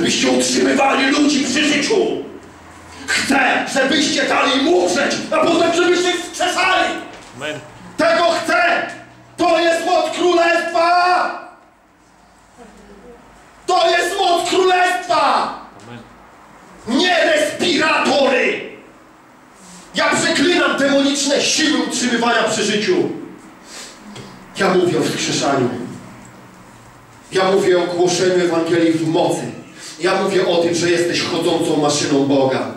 żebyście utrzymywali ludzi przy życiu. Chcę, żebyście dali im umrzeć, a potem żebyście ich wskrzeszali. Amen. Tego chcę! To jest moc królestwa! To jest moc królestwa! Amen. Nie respiratory! Ja przeklinam demoniczne siły utrzymywania przy życiu. Ja mówię o wskrzeszaniu. Ja mówię o głoszeniu Ewangelii w mocy. Ja mówię o tym, że jesteś chodzącą maszyną Boga.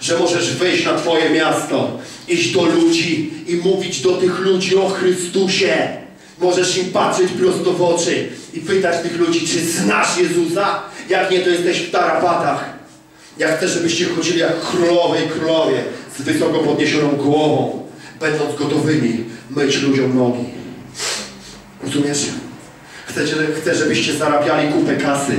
Że możesz wejść na Twoje miasto, iść do ludzi i mówić do tych ludzi o Chrystusie. Możesz im patrzeć prosto w oczy i pytać tych ludzi, czy znasz Jezusa? Jak nie, to jesteś w tarapatach. Ja chcę, żebyście chodzili jak królowie i królowie z wysoko podniesioną głową, będąc gotowymi myć ludziom nogi. Rozumiesz? Chcecie, chcę, żebyście zarabiali kupę kasy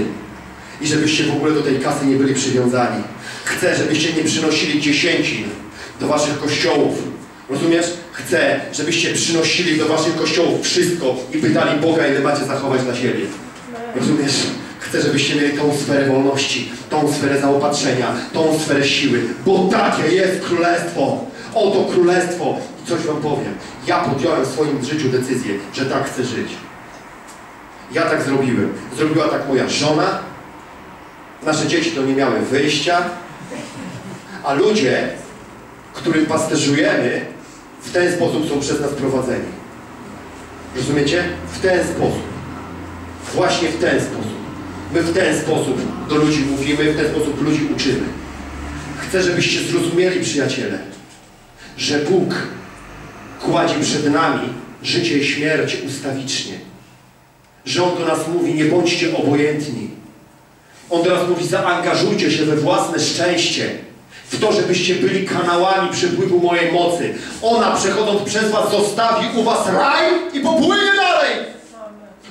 i żebyście w ogóle do tej kasy nie byli przywiązani. Chcę, żebyście nie przynosili dziesięcin do waszych kościołów. Rozumiesz? Chcę, żebyście przynosili do waszych kościołów wszystko i pytali Boga, ile macie zachować dla siebie. Rozumiesz? Chcę, żebyście mieli tą sferę wolności, tą sferę zaopatrzenia, tą sferę siły, bo takie jest królestwo. Oto królestwo. I coś wam powiem. Ja podjąłem w swoim życiu decyzję, że tak chcę żyć. Ja tak zrobiłem. Zrobiła tak moja żona. Nasze dzieci to nie miały wyjścia. A ludzie, których pasterzujemy, w ten sposób są przez nas prowadzeni. Rozumiecie? W ten sposób. Właśnie w ten sposób. My w ten sposób do ludzi mówimy, w ten sposób ludzi uczymy. Chcę, żebyście zrozumieli, przyjaciele, że Bóg kładzie przed nami życie i śmierć ustawicznie. Że On do nas mówi, nie bądźcie obojętni. On nas mówi, zaangażujcie się we własne szczęście. W to, żebyście byli kanałami przepływu mojej mocy. Ona przechodząc przez was zostawi u was raj i popłynie dalej.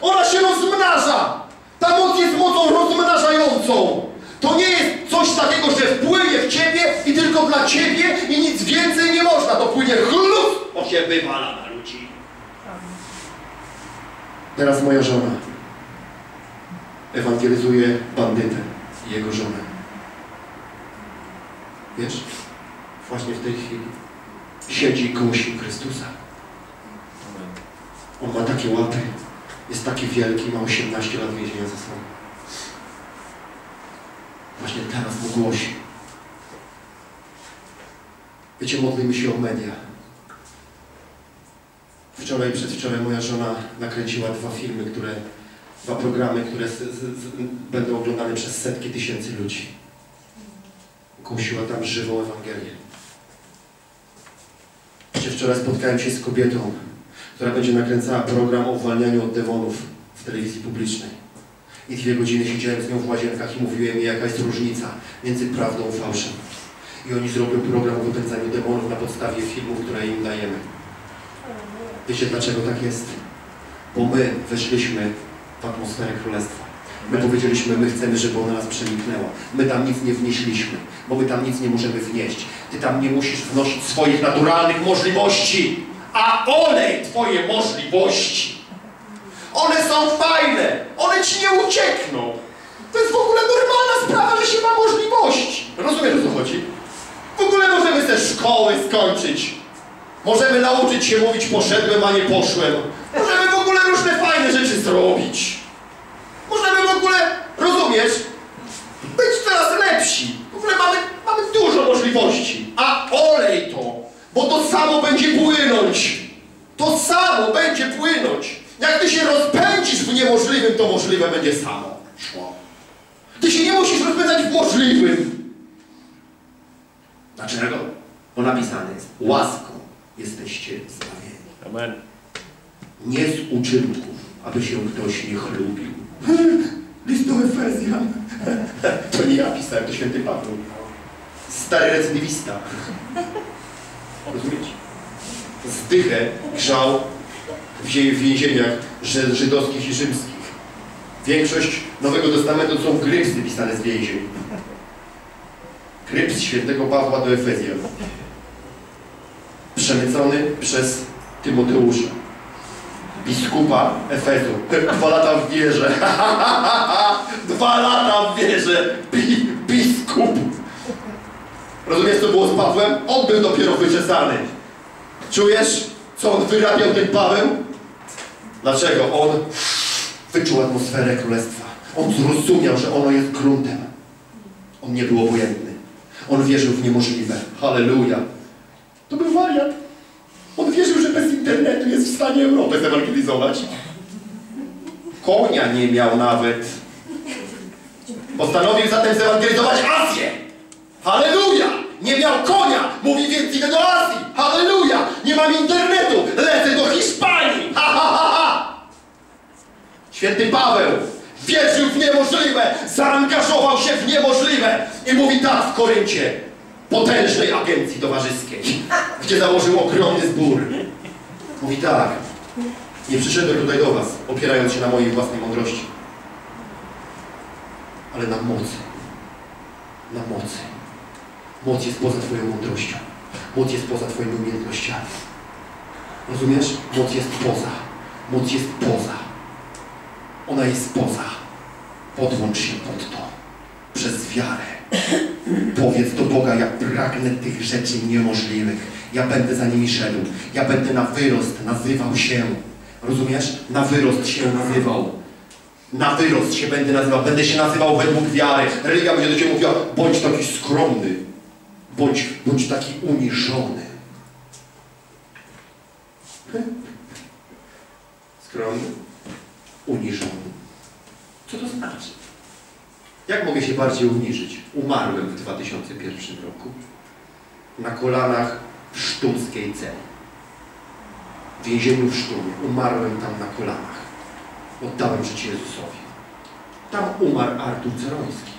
Ona się rozmnaża. Ta moc jest mocą rozmnażającą. To nie jest coś takiego, że wpłynie w ciebie i tylko dla ciebie i nic więcej nie można. To płynie chlub, bo się wywala na ludzi. Teraz moja żona ewangelizuje bandytę i jego żonę. Wiesz? Właśnie w tej chwili siedzi i głosi Chrystusa. On ma takie łapy, jest taki wielki, ma 18 lat więzienia za sobą. Właśnie teraz mu głosi. Wiecie, modlimy się o media. Wczoraj i przedwczoraj moja żona nakręciła dwa filmy, które, dwa programy, które z, z, z, będą oglądane przez setki tysięcy ludzi. Głosiła tam żywą Ewangelię. Wiecie, wczoraj spotkałem się z kobietą, która będzie nakręcała program o uwalnianiu od demonów w telewizji publicznej. I dwie godziny siedziałem z nią w łazienkach i mówiłem jej, jaka jest różnica między prawdą a fałszem. I oni zrobią program o wypędzaniu demonów na podstawie filmów, które im dajemy. Wiecie dlaczego tak jest? Bo my weszliśmy atmosferę królestwa. My powiedzieliśmy, my chcemy, żeby ona nas przeniknęła. My tam nic nie wnieśliśmy, bo my tam nic nie możemy wnieść. Ty tam nie musisz wnosić swoich naturalnych możliwości, a olej Twoje możliwości. One są fajne, one Ci nie uciekną. To jest w ogóle normalna sprawa, że się ma możliwości. Rozumiesz, o co chodzi? W ogóle możemy ze szkoły skończyć. Możemy nauczyć się mówić poszedłem, a nie poszłem. Możemy w ogóle różne fajne rzeczy zrobić. Możemy w ogóle, rozumiesz, być coraz lepsi. W ogóle mamy, mamy dużo możliwości. A olej to, bo to samo będzie płynąć. To samo będzie płynąć. Jak ty się rozpędzisz w niemożliwym, to możliwe będzie samo szło. Ty się nie musisz rozpędzać w możliwym. Dlaczego? Bo napisane jest, łaską jesteście zbawieni. Amen. Nie z uczynków, aby się ktoś nie chlubił. List do Efezjan. To nie ja pisałem, to święty Paweł. Stary recydywista. Rozumiecie? Zdychę grzał w zie- w więzieniach ży- żydowskich i rzymskich. Większość Nowego Testamentu to są grypsy pisane z więzień. Gryps świętego Pawła do Efezjan. Przemycony przez Tymoteusza biskupa Efezu. Dwa lata w wierze. Dwa lata w wierze. że bi, biskup. Rozumiesz, co było z Pawłem? On był dopiero wyczesany. Czujesz, co on wyrabiał ten Paweł? Dlaczego? On wyczuł atmosferę królestwa. On zrozumiał, że ono jest gruntem. On nie był obojętny. On wierzył w niemożliwe. Halleluja. To był wariat. On wierzył, że bez internetu jest w stanie Europę zewangelizować. Konia nie miał nawet. Postanowił zatem zewangelizować Azję. Halleluja! Nie miał konia! Mówi więc idę do Azji! Halleluja! Nie mam internetu! Lecę do Hiszpanii! Ha, ha, ha, ha! Święty Paweł wierzył w niemożliwe, zaangażował się w niemożliwe i mówi tak w Koryncie, potężnej agencji towarzyskiej, gdzie założył ogromny zbór. Mówi tak, nie przyszedłem tutaj do was, opierając się na mojej własnej mądrości, ale na mocy. Na mocy. Moc jest poza Twoją mądrością. Moc jest poza Twoimi umiejętnościami. Rozumiesz? Moc jest poza. Moc jest poza. Ona jest poza. Podłącz się pod to. Przez wiarę. Powiedz do Boga, ja pragnę tych rzeczy niemożliwych. Ja będę za nimi szedł. Ja będę na wyrost nazywał się. Rozumiesz? Na wyrost się nazywał. Na wyrost się będę nazywał. Będę się nazywał według wiary. Religia będzie do Ciebie mówiła, bądź taki skromny. Bądź, bądź taki uniżony. Skromny? Uniżony. Co to znaczy? Jak mogę się bardziej uniżyć? Umarłem w 2001 roku. Na kolanach w sztumskiej celi. W więzieniu w Sztumie. Umarłem tam na kolanach. Oddałem życie Jezusowi. Tam umarł Artur Ceroński.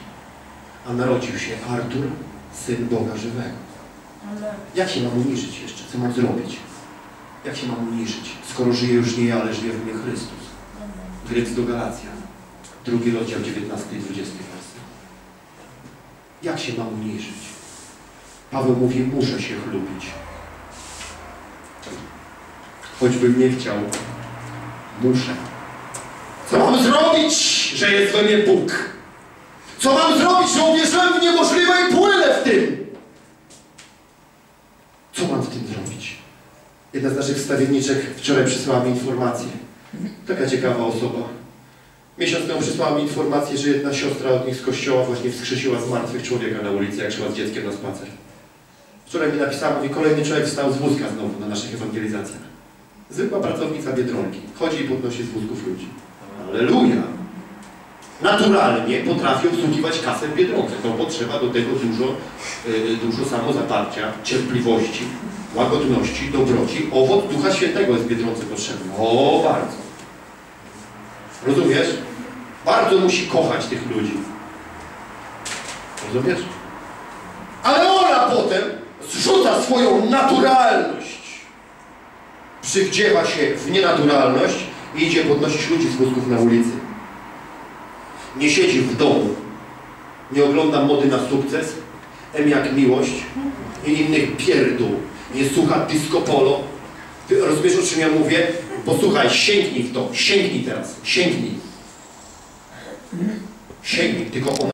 A narodził się Artur, Syn Boga Żywego. Jak się mam uniżyć jeszcze? Co mam zrobić? Jak się mam uniżyć? Skoro żyję już nie ja, ale żyje w mnie Chrystus. Gryc do Galacjan. Drugi rozdział 19 i 20 werset. Jak się mam uniżyć? Paweł mówi, muszę się chlubić. Choćbym nie chciał, muszę. Co mam zrobić, że jest we mnie Bóg? Co mam zrobić, że uwierzyłem w niemożliwe i płynę w tym? Co mam w tym zrobić? Jedna z naszych wstawienniczek wczoraj przysłała mi informację. Taka ciekawa osoba. Miesiąc temu przysłała mi informację, że jedna siostra od nich z kościoła właśnie wskrzesiła z martwych człowieka na ulicy, jak szła z dzieckiem na spacer. Wczoraj mi napisała, mówi, kolejny człowiek wstał z wózka znowu na naszych ewangelizacjach. Zwykła pracownica Biedronki. Chodzi i podnosi z wózków ludzi. Alleluja! Naturalnie potrafi obsługiwać kasę w Biedronce. To potrzeba do tego dużo, yy, dużo samozaparcia, cierpliwości, łagodności, dobroci. Owoc Ducha Świętego jest w Biedronce potrzebny. O, bardzo. Rozumiesz? Bardzo musi kochać tych ludzi. Rozumiesz? Ale ona potem zrzuca swoją naturalność. Przywdziewa się w nienaturalność i idzie podnosić ludzi z wózków na ulicy. Nie siedzi w domu. Nie ogląda mody na sukces, M jak miłość i innych pierdół. Nie słucha disco polo. Ty rozumiesz, o czym ja mówię? Posłuchaj, sięgnij w to. Sięgnij teraz. Sięgnij. Sięgnij, tylko ona